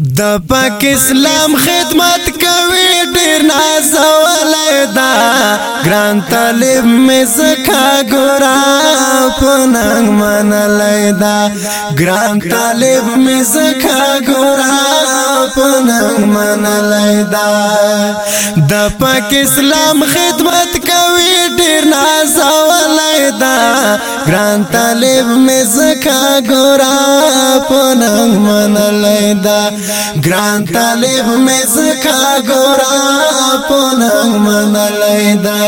د پاک اسلام خدمت کوي ډیر نازولای دا ګران طالب می زکا ګورا پننګ منلای دا ګران طالب می زکا ګورا پننګ منلای دا د پاک اسلام خدمت کوي ډیر نازولای دا ګران طالب می زکا ګورا پننګ منلای دا ګران طالب مې زکا ګورا په نن منلای دا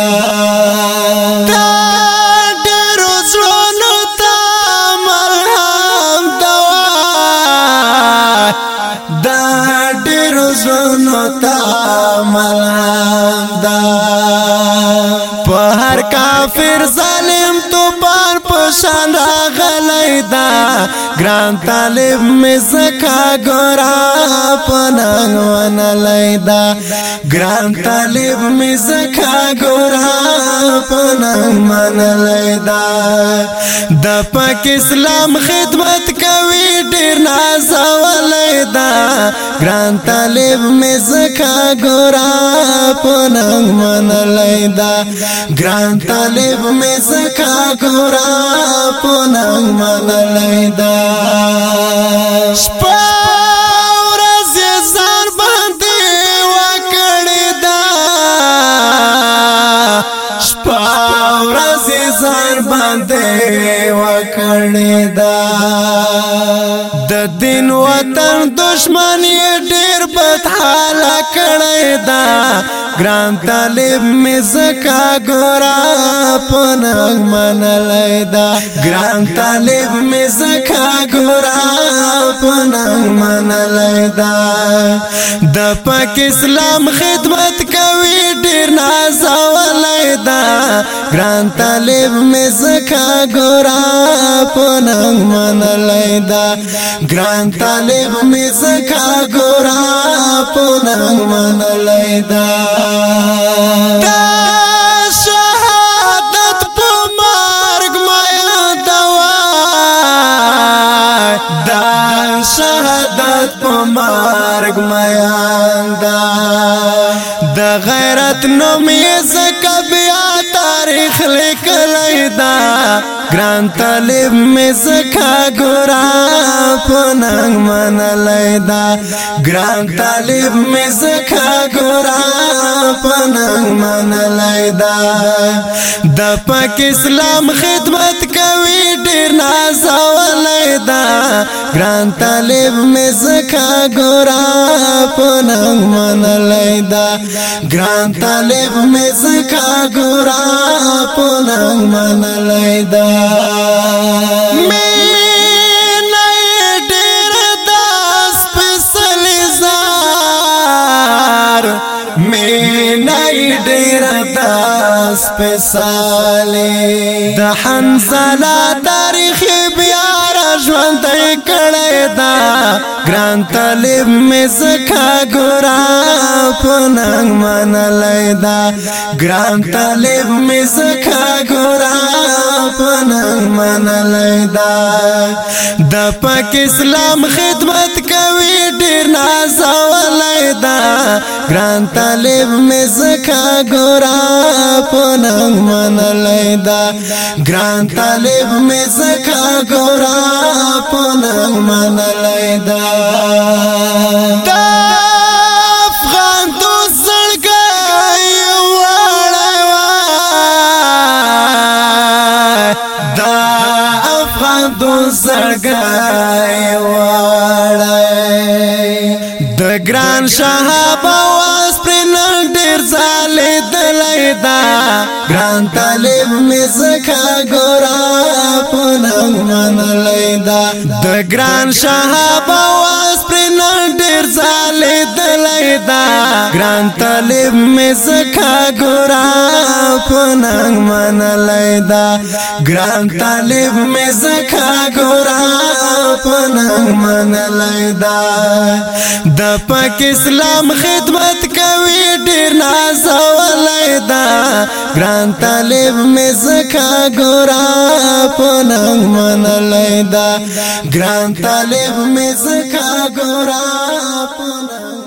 زونو تا ملام دا په هر کافر ظالم تو پار پسند پیدا ګران طالب می زکا ګورا پنان ون لیدا ګران طالب می زکا ګورا پنان من لیدا د پاک اسلام خدمت کوي ډیر نازو دا ګران طالب مې زکا ګورا پننګ من لیدا ګران طالب مې زکا ګورا پننګ من لیدا دشمن یې ډیر بد حال کړی دا ګران طالب می زکا ګورا پنګ منلای دا ګران طالب می زکا ګورا پنګ منلای دا د پاک اسلام خدمت کوي ډیر نازو دا ګران طالب مې زکا ګورا پننګ منلای دا ګران طالب مې زکا ګورا پننګ منلای دا شهادت په مرګ میان دا د غیرت نوم یې زکه تاریخ لیکلی دا ګران طالب می زکا ګورا پوننګ منلی دا ګران طالب می زکا ګورا پوننګ منلی دا د پاک اسلام خدمت کوي ډیر نازولای دا ګران طالب می زکا ګورا په ننګ منلای دا ګران طالب مې زکا ګورا په ننګ منلای دا مې ډیر تاس په سالې د حنزله تاریخ بیا را ژوند کړی دا ګران طالب مې زکا ګورا پننګ منلای دا ګران طالب مې زکا ګورا پننګ منلای دا د پاک اسلام خدمت کوي ډیر نازو دا ګران طالب مې زکا ګورا پونم منلای دا ګران طالب مې زکا ګورا پونم منلای دا دا افغان تو زړګي وړای وا دا افغان تو زړګي ګران شهابا واس پر نن ډیر زاله دلایدا ګران طالب می زکا ګورا پنم من لیدا د ګران شهابا واس پر نن ډیر زاله دلایدا ګران طالب می زکا ګورا په ننګ منلای دا ګران طالب مې زکا ګورا په ننګ منلای دا د پاک اسلام خدمت کوي ډیر نازولای دا ګران طالب مې زکا ګورا په ننګ منلای دا ګران طالب مې زکا ګورا په ننګ